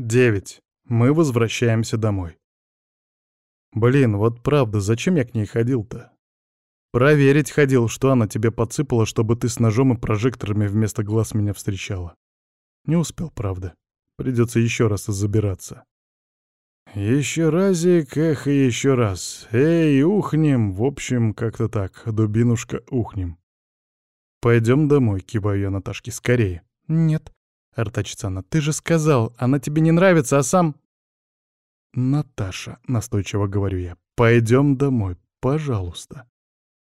Девять. Мы возвращаемся домой. Блин, вот правда, зачем я к ней ходил-то? Проверить ходил, что она тебе подсыпала, чтобы ты с ножом и прожекторами вместо глаз меня встречала. Не успел, правда. Придется еще раз забираться. Еще разик, эх, и еще раз. Эй, ухнем, в общем, как-то так, дубинушка, ухнем. Пойдем домой, киваю я Наташке, скорее. Нет, артачится она, ты же сказал, она тебе не нравится, а сам... Наташа, настойчиво говорю я, пойдем домой, пожалуйста.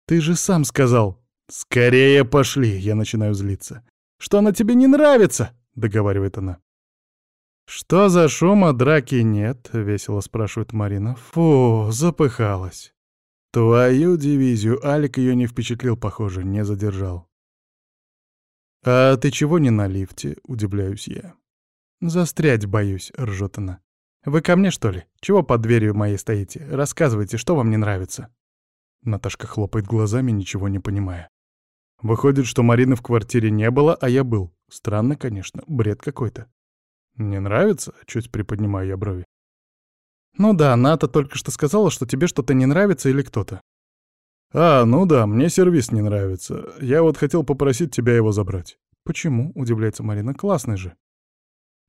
Ты же сам сказал. Скорее пошли, я начинаю злиться. Что она тебе не нравится, договаривает она. «Что за шума, драки нет?» — весело спрашивает Марина. «Фу, запыхалась». «Твою дивизию, Алик ее не впечатлил, похоже, не задержал». «А ты чего не на лифте?» — удивляюсь я. «Застрять боюсь», — ржет она. «Вы ко мне, что ли? Чего под дверью моей стоите? Рассказывайте, что вам не нравится?» Наташка хлопает глазами, ничего не понимая. Выходит, что Марины в квартире не было, а я был. Странно, конечно, бред какой-то. «Не нравится?» — чуть приподнимаю я брови. «Ну да, Ната только что сказала, что тебе что-то не нравится или кто-то». «А, ну да, мне сервис не нравится. Я вот хотел попросить тебя его забрать». «Почему?» — удивляется Марина. «Классный же».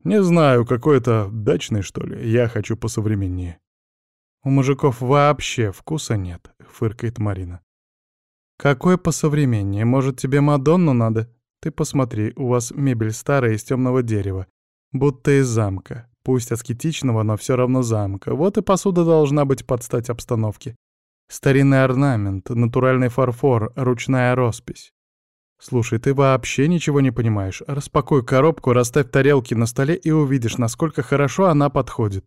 «Не знаю, какой-то дачный, что ли. Я хочу посовременнее». «У мужиков вообще вкуса нет», — фыркает Марина. «Какой посовременнее? Может, тебе Мадонну надо? Ты посмотри, у вас мебель старая из темного дерева. Будто из замка. Пусть аскетичного, но все равно замка. Вот и посуда должна быть под стать обстановке. Старинный орнамент, натуральный фарфор, ручная роспись. Слушай, ты вообще ничего не понимаешь. Распакуй коробку, расставь тарелки на столе и увидишь, насколько хорошо она подходит.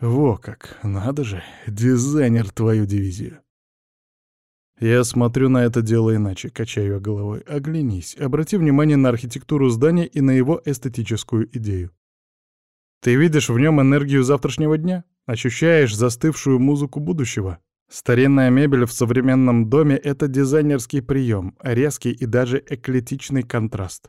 Во как, надо же, дизайнер твою дивизию. Я смотрю на это дело иначе, качаю головой. Оглянись, обрати внимание на архитектуру здания и на его эстетическую идею. Ты видишь в нем энергию завтрашнего дня? Ощущаешь застывшую музыку будущего? Старинная мебель в современном доме — это дизайнерский прием, резкий и даже эклетичный контраст.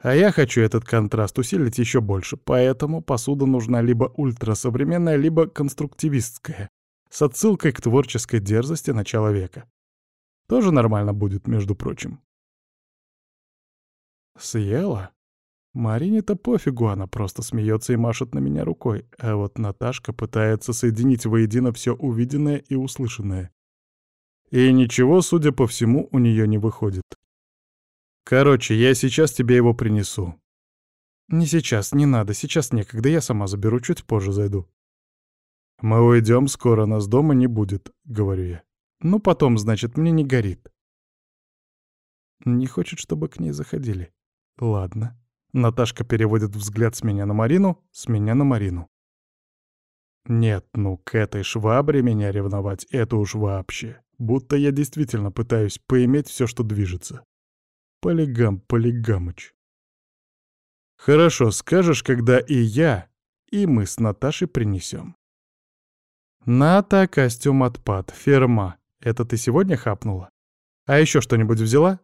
А я хочу этот контраст усилить еще больше, поэтому посуда нужна либо ультрасовременная, либо конструктивистская, с отсылкой к творческой дерзости начала века. Тоже нормально будет, между прочим. Съела? Марине-то пофигу, она просто смеется и машет на меня рукой, а вот Наташка пытается соединить воедино все увиденное и услышанное. И ничего, судя по всему, у нее не выходит. Короче, я сейчас тебе его принесу. Не сейчас, не надо, сейчас некогда, я сама заберу, чуть позже зайду. Мы уйдем, скоро нас дома не будет, говорю я. Ну, потом, значит, мне не горит. Не хочет, чтобы к ней заходили. Ладно. Наташка переводит взгляд с меня на Марину, с меня на Марину. Нет, ну к этой швабре меня ревновать — это уж вообще. Будто я действительно пытаюсь поиметь все, что движется. Полигам, Полигамыч. Хорошо, скажешь, когда и я, и мы с Наташей принесем. Ната, костюм отпад, ферма. Это ты сегодня хапнула? А еще что-нибудь взяла?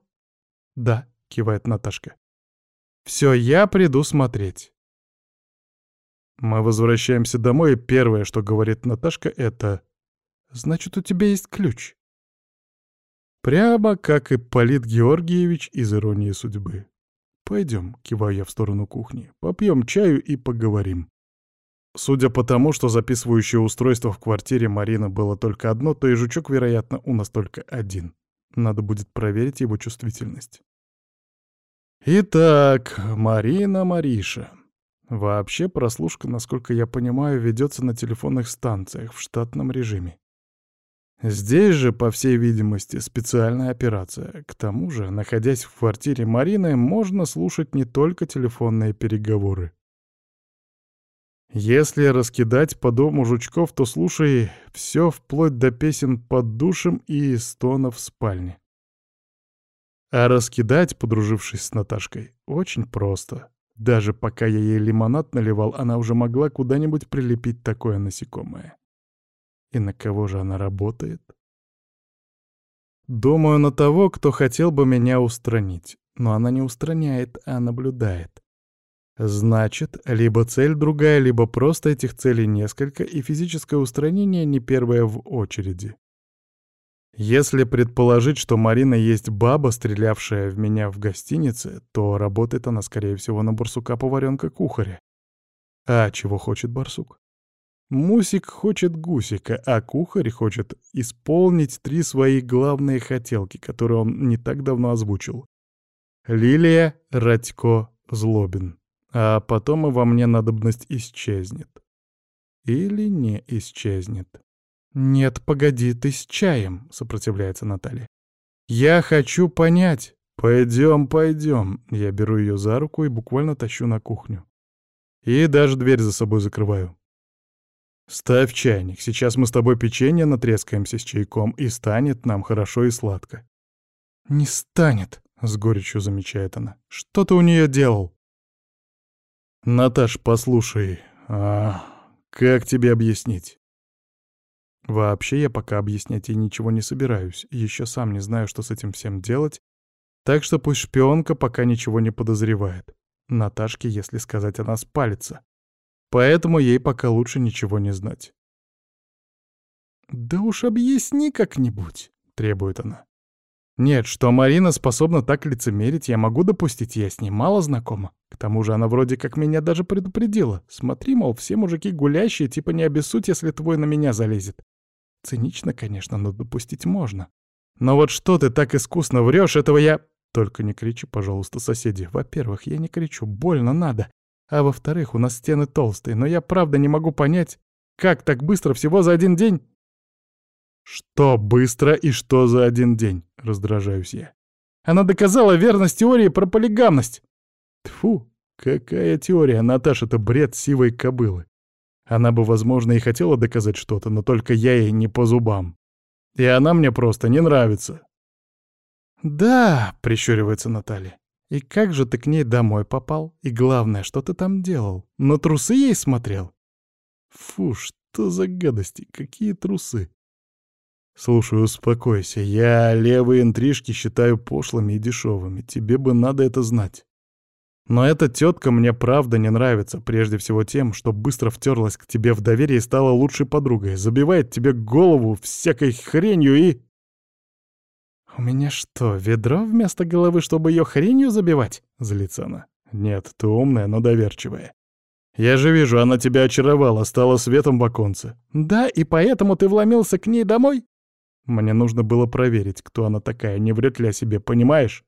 Да, кивает Наташка. Все, я приду смотреть. Мы возвращаемся домой, и первое, что говорит Наташка, это «Значит, у тебя есть ключ». Прямо как и Полит Георгиевич из «Иронии судьбы». «Пойдем», — киваю я в сторону кухни, — «попьем чаю и поговорим». Судя по тому, что записывающее устройство в квартире Марины было только одно, то и жучок, вероятно, у нас только один. Надо будет проверить его чувствительность. Итак, Марина Мариша. Вообще прослушка, насколько я понимаю, ведется на телефонных станциях в штатном режиме. Здесь же, по всей видимости, специальная операция. К тому же, находясь в квартире Марины, можно слушать не только телефонные переговоры. Если раскидать по дому жучков, то слушай все вплоть до песен под душем и стонов в спальне. А раскидать, подружившись с Наташкой, очень просто. Даже пока я ей лимонад наливал, она уже могла куда-нибудь прилепить такое насекомое. И на кого же она работает? Думаю, на того, кто хотел бы меня устранить. Но она не устраняет, а наблюдает. Значит, либо цель другая, либо просто этих целей несколько, и физическое устранение не первое в очереди. Если предположить, что Марина есть баба, стрелявшая в меня в гостинице, то работает она, скорее всего, на барсука-поваренка-кухаря. А чего хочет барсук? Мусик хочет гусика, а кухарь хочет исполнить три свои главные хотелки, которые он не так давно озвучил. Лилия, Радько, Злобин. А потом и во мне надобность исчезнет. Или не исчезнет. «Нет, погоди, ты с чаем», — сопротивляется Наталья. «Я хочу понять». «Пойдем, пойдем». Я беру ее за руку и буквально тащу на кухню. И даже дверь за собой закрываю. «Ставь чайник, сейчас мы с тобой печенье натрескаемся с чайком, и станет нам хорошо и сладко». «Не станет», — с горечью замечает она. «Что ты у нее делал?» «Наташ, послушай, а как тебе объяснить?» Вообще я пока объяснять ей ничего не собираюсь, еще сам не знаю, что с этим всем делать, так что пусть шпионка пока ничего не подозревает. Наташке, если сказать, она спалится. Поэтому ей пока лучше ничего не знать. «Да уж объясни как-нибудь», — требует она. Нет, что Марина способна так лицемерить, я могу допустить, я с ней мало знакома. К тому же она вроде как меня даже предупредила. Смотри, мол, все мужики гулящие, типа не обессудь, если твой на меня залезет. Цинично, конечно, но допустить можно. Но вот что ты так искусно врешь, этого я... Только не кричи, пожалуйста, соседи. Во-первых, я не кричу, больно надо. А во-вторых, у нас стены толстые, но я правда не могу понять, как так быстро, всего за один день? Что быстро и что за один день? Раздражаюсь я. Она доказала верность теории про полигамность. Тфу, какая теория, Наташа, это бред сивой кобылы. Она бы, возможно, и хотела доказать что-то, но только я ей не по зубам. И она мне просто не нравится. «Да», — прищуривается Наталья. «И как же ты к ней домой попал? И главное, что ты там делал? На трусы ей смотрел?» «Фу, что за гадости? Какие трусы?» «Слушай, успокойся. Я левые интрижки считаю пошлыми и дешевыми. Тебе бы надо это знать. Но эта тетка мне правда не нравится, прежде всего тем, что быстро втерлась к тебе в доверие и стала лучшей подругой, забивает тебе голову всякой хренью и... «У меня что, ведро вместо головы, чтобы ее хренью забивать?» — злится она. «Нет, ты умная, но доверчивая. Я же вижу, она тебя очаровала, стала светом в оконце. Да, и поэтому ты вломился к ней домой?» Мне нужно было проверить, кто она такая, не врет ли о себе, понимаешь?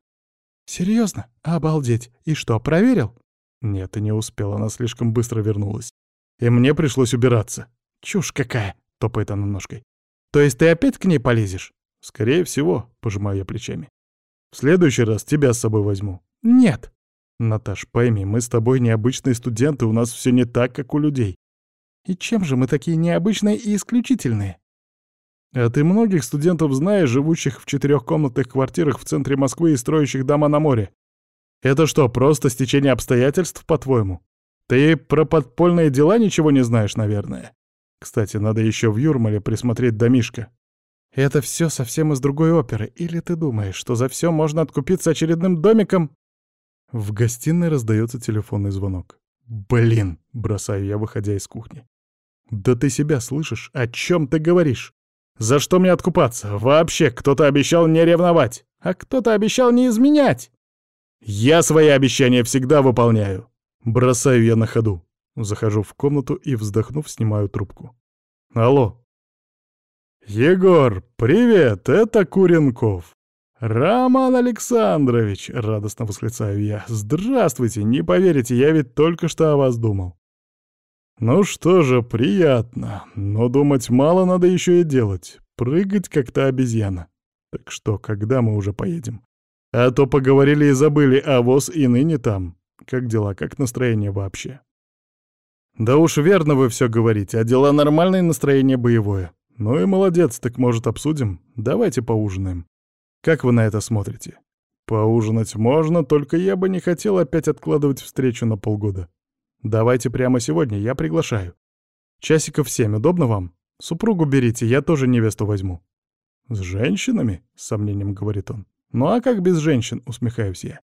«Серьезно? Обалдеть! И что, проверил?» Нет, и не успел, она слишком быстро вернулась. И мне пришлось убираться. «Чушь какая!» — топает она ножкой. «То есть ты опять к ней полезешь?» «Скорее всего», — пожимаю я плечами. «В следующий раз тебя с собой возьму». «Нет». «Наташ, пойми, мы с тобой необычные студенты, у нас все не так, как у людей». «И чем же мы такие необычные и исключительные?» А ты многих студентов знаешь, живущих в четырехкомнатных квартирах в центре Москвы и строящих дома на море? Это что, просто стечение обстоятельств, по-твоему? Ты про подпольные дела ничего не знаешь, наверное. Кстати, надо еще в Юрмале присмотреть домишко. Это все совсем из другой оперы. Или ты думаешь, что за все можно откупиться очередным домиком? В гостиной раздается телефонный звонок. Блин, бросаю я, выходя из кухни. Да ты себя слышишь? О чем ты говоришь? За что мне откупаться? Вообще, кто-то обещал не ревновать, а кто-то обещал не изменять. Я свои обещания всегда выполняю. Бросаю я на ходу. Захожу в комнату и, вздохнув, снимаю трубку. Алло. «Егор, привет, это Куренков». «Роман Александрович!» — радостно восклицаю я. «Здравствуйте! Не поверите, я ведь только что о вас думал». Ну что же, приятно. Но думать мало надо еще и делать. Прыгать, как та обезьяна. Так что, когда мы уже поедем? А то поговорили и забыли, а воз и ныне там. Как дела, как настроение вообще? Да уж верно вы все говорите, а дела нормальные, настроение боевое. Ну и молодец, так может обсудим? Давайте поужинаем. Как вы на это смотрите? Поужинать можно, только я бы не хотел опять откладывать встречу на полгода. Давайте прямо сегодня, я приглашаю. Часиков семь, удобно вам? Супругу берите, я тоже невесту возьму. С женщинами? С сомнением говорит он. Ну а как без женщин, усмехаюсь я.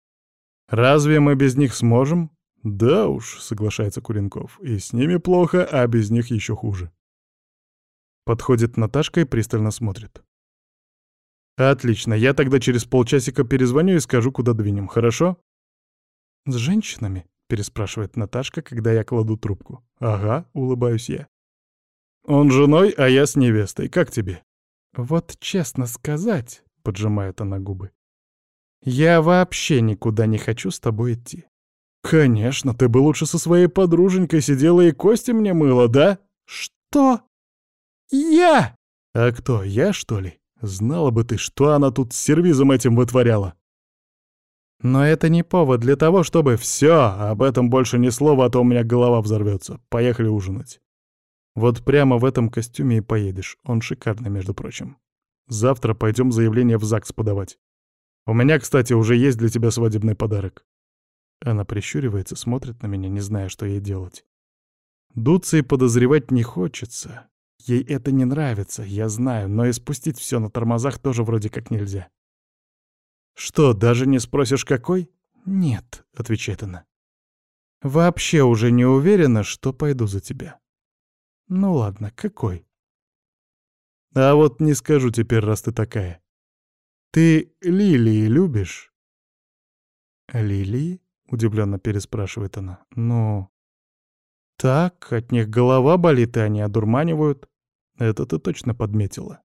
Разве мы без них сможем? «Да уж», — соглашается Куренков, — «и с ними плохо, а без них еще хуже». Подходит Наташка и пристально смотрит. «Отлично, я тогда через полчасика перезвоню и скажу, куда двинем, хорошо?» «С женщинами?» — переспрашивает Наташка, когда я кладу трубку. «Ага», — улыбаюсь я. «Он женой, а я с невестой. Как тебе?» «Вот честно сказать», — поджимает она губы, — «я вообще никуда не хочу с тобой идти». «Конечно, ты бы лучше со своей подруженькой сидела и кости мне мыла, да?» «Что?» «Я!» «А кто, я, что ли? Знала бы ты, что она тут с сервизом этим вытворяла!» «Но это не повод для того, чтобы... все, об этом больше ни слова, а то у меня голова взорвется. Поехали ужинать». Вот прямо в этом костюме и поедешь. Он шикарный, между прочим. Завтра пойдем заявление в ЗАГС подавать. У меня, кстати, уже есть для тебя свадебный подарок. Она прищуривается, смотрит на меня, не зная, что ей делать. Дуться и подозревать не хочется. Ей это не нравится, я знаю, но и спустить все на тормозах тоже вроде как нельзя. «Что, даже не спросишь, какой?» «Нет», — отвечает она. «Вообще уже не уверена, что пойду за тебя». «Ну ладно, какой?» «А вот не скажу теперь, раз ты такая. Ты лилии любишь?» «Лилии?» — удивленно переспрашивает она. «Ну...» «Так, от них голова болит, и они одурманивают. Это ты точно подметила.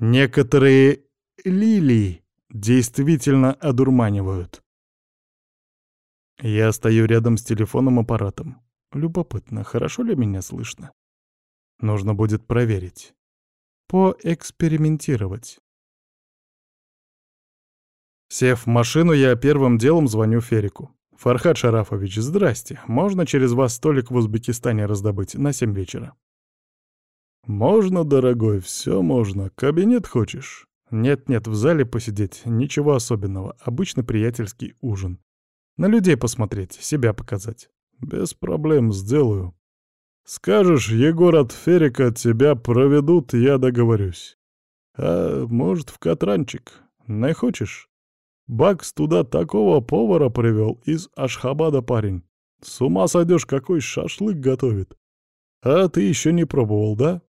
Некоторые лилии действительно одурманивают. Я стою рядом с телефоном-аппаратом. Любопытно, хорошо ли меня слышно? Нужно будет проверить. Поэкспериментировать. Сев в машину, я первым делом звоню Ферику. «Фархад Шарафович, здрасте. Можно через вас столик в Узбекистане раздобыть на семь вечера?» «Можно, дорогой, все можно. Кабинет хочешь?» «Нет-нет, в зале посидеть. Ничего особенного. Обычно приятельский ужин. На людей посмотреть, себя показать». «Без проблем, сделаю. Скажешь, Егор от Ферика тебя проведут, я договорюсь. А может, в Катранчик? Не хочешь? Бакс туда такого повара привел из Ашхабада парень. С ума сойдешь, какой шашлык готовит. А ты еще не пробовал, да?»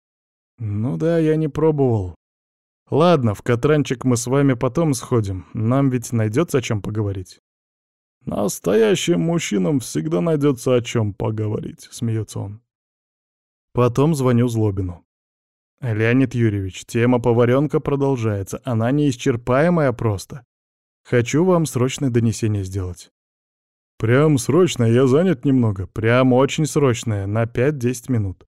«Ну да, я не пробовал. Ладно, в Катранчик мы с вами потом сходим. Нам ведь найдется о чем поговорить». «Настоящим мужчинам всегда найдется о чем поговорить», — смеется он. Потом звоню Злобину. «Леонид Юрьевич, тема поваренка продолжается. Она неисчерпаемая просто. Хочу вам срочное донесение сделать». «Прям срочное, я занят немного. Прям очень срочное, на 5-10 минут».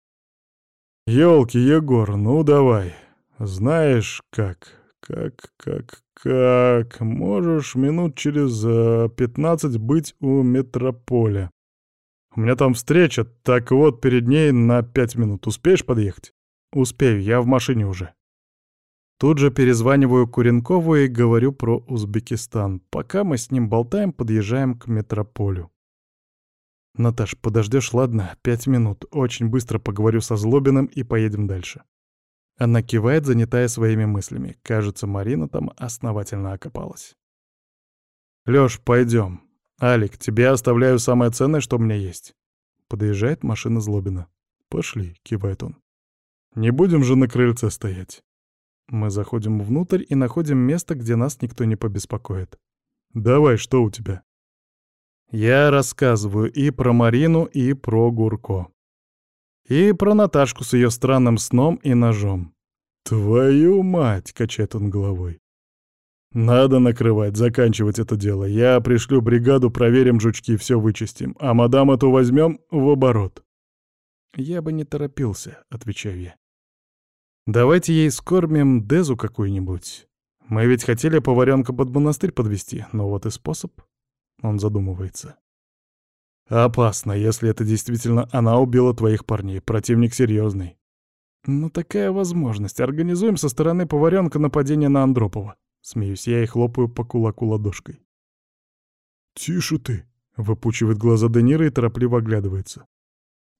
Ёлки, Егор, ну давай. Знаешь как, как, как, как, можешь минут через э, пятнадцать быть у метрополя. У меня там встреча, так вот перед ней на пять минут. Успеешь подъехать? Успею, я в машине уже. Тут же перезваниваю Куренкову и говорю про Узбекистан. Пока мы с ним болтаем, подъезжаем к метрополю. «Наташ, подождешь, ладно? Пять минут. Очень быстро поговорю со Злобиным и поедем дальше». Она кивает, занятая своими мыслями. Кажется, Марина там основательно окопалась. «Лёш, пойдем. Алик, тебе оставляю самое ценное, что у меня есть». Подъезжает машина Злобина. «Пошли», — кивает он. «Не будем же на крыльце стоять». Мы заходим внутрь и находим место, где нас никто не побеспокоит. «Давай, что у тебя?» Я рассказываю и про Марину, и про Гурко. И про Наташку с ее странным сном и ножом. «Твою мать!» — качает он головой. «Надо накрывать, заканчивать это дело. Я пришлю бригаду, проверим жучки, все вычистим. А мадам эту возьмем в оборот». «Я бы не торопился», — отвечаю я. «Давайте ей скормим Дезу какую-нибудь. Мы ведь хотели поваренка под монастырь подвести, но вот и способ». Он задумывается. «Опасно, если это действительно она убила твоих парней. Противник серьезный. «Ну такая возможность. Организуем со стороны поваренка нападение на Андропова». Смеюсь я и хлопаю по кулаку ладошкой. «Тише ты!» — выпучивает глаза Денира и торопливо оглядывается.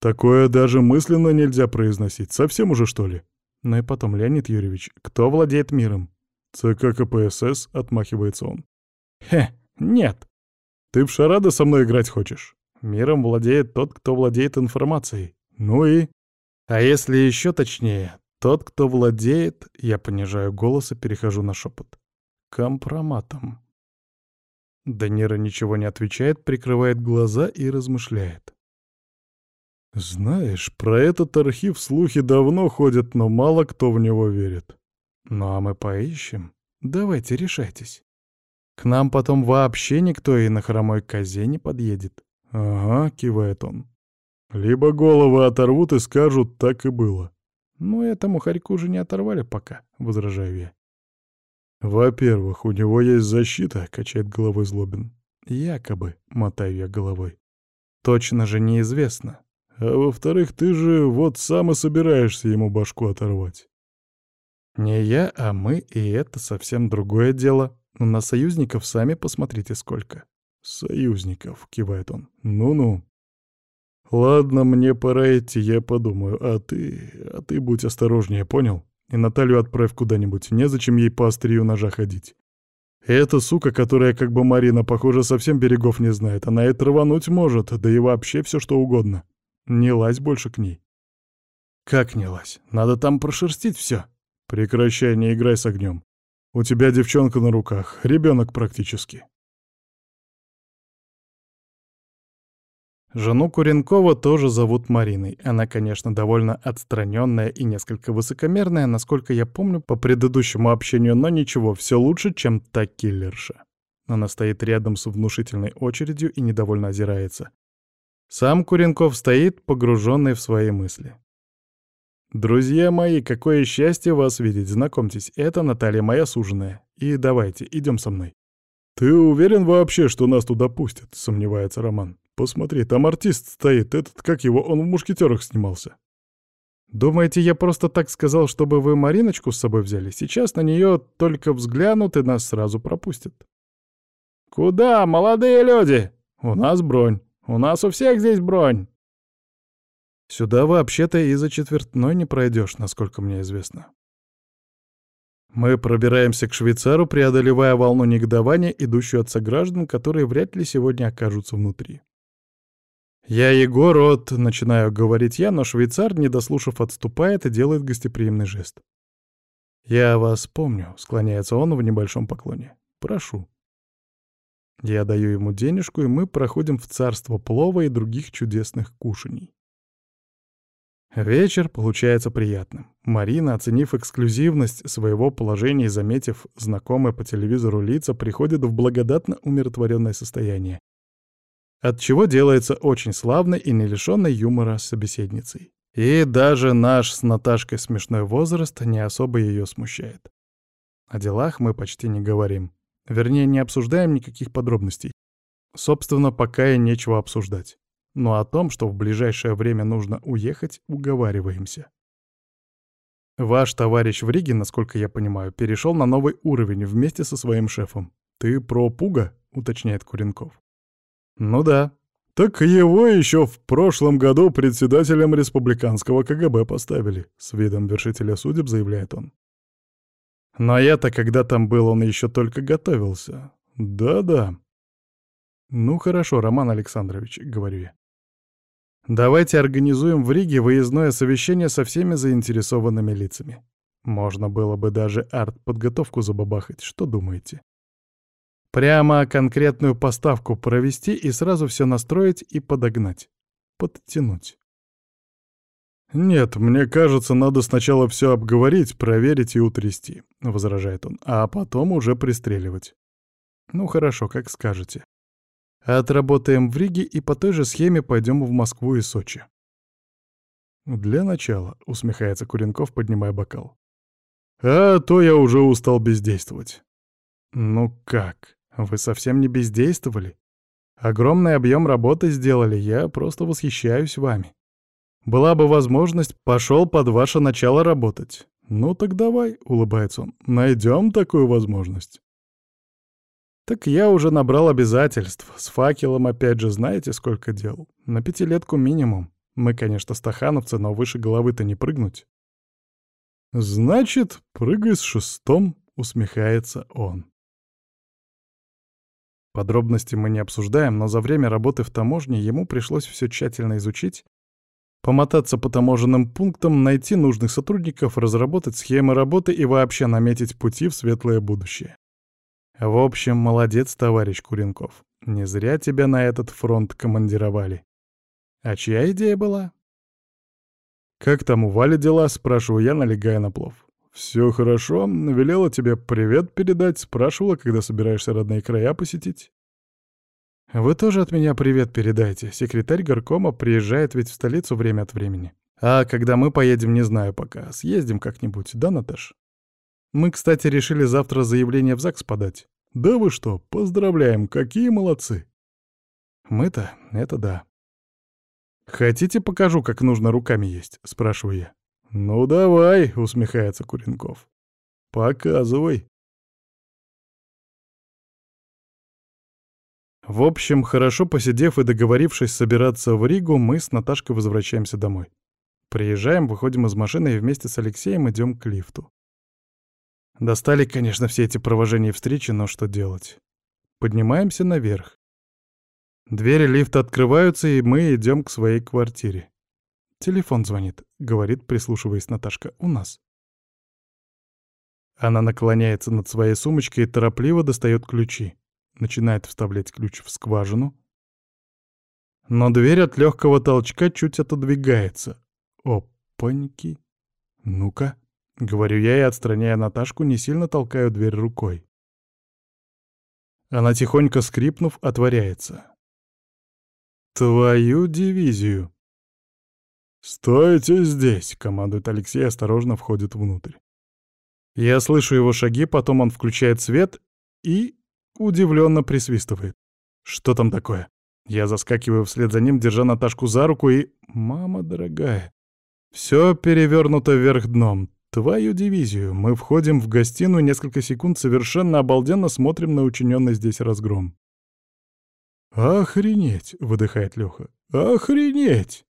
«Такое даже мысленно нельзя произносить. Совсем уже, что ли?» Ну и потом, Леонид Юрьевич, кто владеет миром? ЦК КПСС, отмахивается он. Хе, нет. Ты в шарады со мной играть хочешь? Миром владеет тот, кто владеет информацией. Ну и... А если еще точнее, тот, кто владеет... Я понижаю голос и перехожу на шепот. Компроматом. Данира ничего не отвечает, прикрывает глаза и размышляет. Знаешь, про этот архив слухи давно ходят, но мало кто в него верит. Ну а мы поищем. Давайте, решайтесь. К нам потом вообще никто и на хромой козе не подъедет. Ага, кивает он. Либо головы оторвут и скажут, так и было. Ну, этому хорьку же не оторвали пока, возражаю я. Во-первых, у него есть защита, качает головой Злобин. Якобы, мотаю я головой. Точно же неизвестно. А во-вторых, ты же вот сам и собираешься ему башку оторвать. Не я, а мы, и это совсем другое дело. На союзников сами посмотрите сколько. Союзников, кивает он. Ну-ну. Ладно, мне пора идти, я подумаю. А ты... а ты будь осторожнее, понял? И Наталью отправь куда-нибудь, незачем ей по острию ножа ходить. Эта сука, которая как бы Марина, похоже, совсем берегов не знает, она и травануть может, да и вообще все что угодно. Не лазь больше к ней. Как не лазь? Надо там прошерстить все. Прекращай, не играй с огнем. У тебя девчонка на руках, ребенок практически. Жену Куренкова тоже зовут Мариной. Она, конечно, довольно отстраненная и несколько высокомерная, насколько я помню по предыдущему общению, но ничего, все лучше, чем та киллерша. Она стоит рядом с внушительной очередью и недовольно озирается. Сам Куренков стоит, погруженный в свои мысли. «Друзья мои, какое счастье вас видеть! Знакомьтесь, это Наталья, моя суженая. И давайте, идем со мной». «Ты уверен вообще, что нас туда пустят?» — сомневается Роман. «Посмотри, там артист стоит, этот, как его, он в «Мушкетерах» снимался». «Думаете, я просто так сказал, чтобы вы Мариночку с собой взяли? Сейчас на нее только взглянут и нас сразу пропустят». «Куда, молодые люди? У нас бронь». У нас у всех здесь бронь!» Сюда вообще-то и за четвертной не пройдешь, насколько мне известно. Мы пробираемся к швейцару, преодолевая волну негодования, идущую от сограждан, которые вряд ли сегодня окажутся внутри. «Я Егор от...» — начинаю говорить я, но швейцар, не дослушав, отступает и делает гостеприимный жест. «Я вас помню», — склоняется он в небольшом поклоне. «Прошу». Я даю ему денежку, и мы проходим в царство плова и других чудесных кушаний. Вечер получается приятным. Марина, оценив эксклюзивность своего положения и заметив знакомые по телевизору лица, приходит в благодатно умиротворенное состояние. От чего делается очень славной и не лишенной юмора собеседницей. И даже наш с Наташкой смешной возраст не особо ее смущает. О делах мы почти не говорим. Вернее, не обсуждаем никаких подробностей. Собственно, пока и нечего обсуждать. Но о том, что в ближайшее время нужно уехать, уговариваемся. Ваш товарищ в Риге, насколько я понимаю, перешел на новый уровень вместе со своим шефом. Ты про Пуга? уточняет Куренков. Ну да. Так его еще в прошлом году председателем республиканского КГБ поставили, с видом вершителя судеб заявляет он. Но я-то, когда там был, он еще только готовился. Да-да. Ну хорошо, Роман Александрович, говорю я. Давайте организуем в Риге выездное совещание со всеми заинтересованными лицами. Можно было бы даже арт-подготовку забабахать, что думаете? Прямо конкретную поставку провести и сразу все настроить и подогнать. Подтянуть. «Нет, мне кажется, надо сначала все обговорить, проверить и утрясти», — возражает он, «а потом уже пристреливать». «Ну хорошо, как скажете. Отработаем в Риге и по той же схеме пойдем в Москву и Сочи». «Для начала», — усмехается Куренков, поднимая бокал. «А то я уже устал бездействовать». «Ну как? Вы совсем не бездействовали? Огромный объем работы сделали, я просто восхищаюсь вами». Была бы возможность, пошел под ваше начало работать. Ну так давай, улыбается он, найдем такую возможность. Так я уже набрал обязательств. С факелом опять же знаете, сколько дел. На пятилетку минимум. Мы, конечно, стахановцы, но выше головы-то не прыгнуть. Значит, прыгай с шестом, усмехается он. Подробности мы не обсуждаем, но за время работы в таможне ему пришлось все тщательно изучить, помотаться по таможенным пунктам, найти нужных сотрудников, разработать схемы работы и вообще наметить пути в светлое будущее. В общем, молодец, товарищ Куренков. Не зря тебя на этот фронт командировали. А чья идея была? «Как там у Вали дела?» — спрашиваю я, налегая на плов. «Все хорошо. Велела тебе привет передать. Спрашивала, когда собираешься родные края посетить». «Вы тоже от меня привет передайте. Секретарь горкома приезжает ведь в столицу время от времени. А когда мы поедем, не знаю пока. Съездим как-нибудь, да, Наташ?» «Мы, кстати, решили завтра заявление в ЗАГС подать». «Да вы что, поздравляем, какие молодцы!» «Мы-то? Это да». «Хотите, покажу, как нужно руками есть?» — спрашиваю я. «Ну давай», — усмехается Куренков. «Показывай». В общем, хорошо посидев и договорившись собираться в Ригу, мы с Наташкой возвращаемся домой. Приезжаем, выходим из машины и вместе с Алексеем идем к лифту. Достали, конечно, все эти провожения и встречи, но что делать? Поднимаемся наверх. Двери лифта открываются, и мы идем к своей квартире. «Телефон звонит», — говорит, прислушиваясь Наташка, — «у нас». Она наклоняется над своей сумочкой и торопливо достает ключи начинает вставлять ключ в скважину. Но дверь от легкого толчка чуть отодвигается. Опаньки. Ну-ка, говорю я и, отстраняя Наташку, не сильно толкаю дверь рукой. Она, тихонько скрипнув, отворяется. «Твою дивизию!» «Стойте здесь!» — командует Алексей, осторожно входит внутрь. Я слышу его шаги, потом он включает свет и удивленно присвистывает. Что там такое? Я заскакиваю вслед за ним, держа Наташку за руку и... Мама дорогая. Все перевернуто вверх дном. Твою дивизию. Мы входим в гостиную, несколько секунд совершенно обалденно смотрим на учиненный здесь разгром. «Охренеть!» — выдыхает Лёха. «Охренеть!»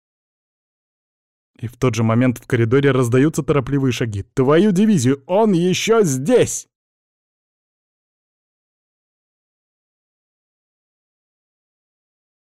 И в тот же момент в коридоре раздаются торопливые шаги. «Твою дивизию! Он еще здесь!»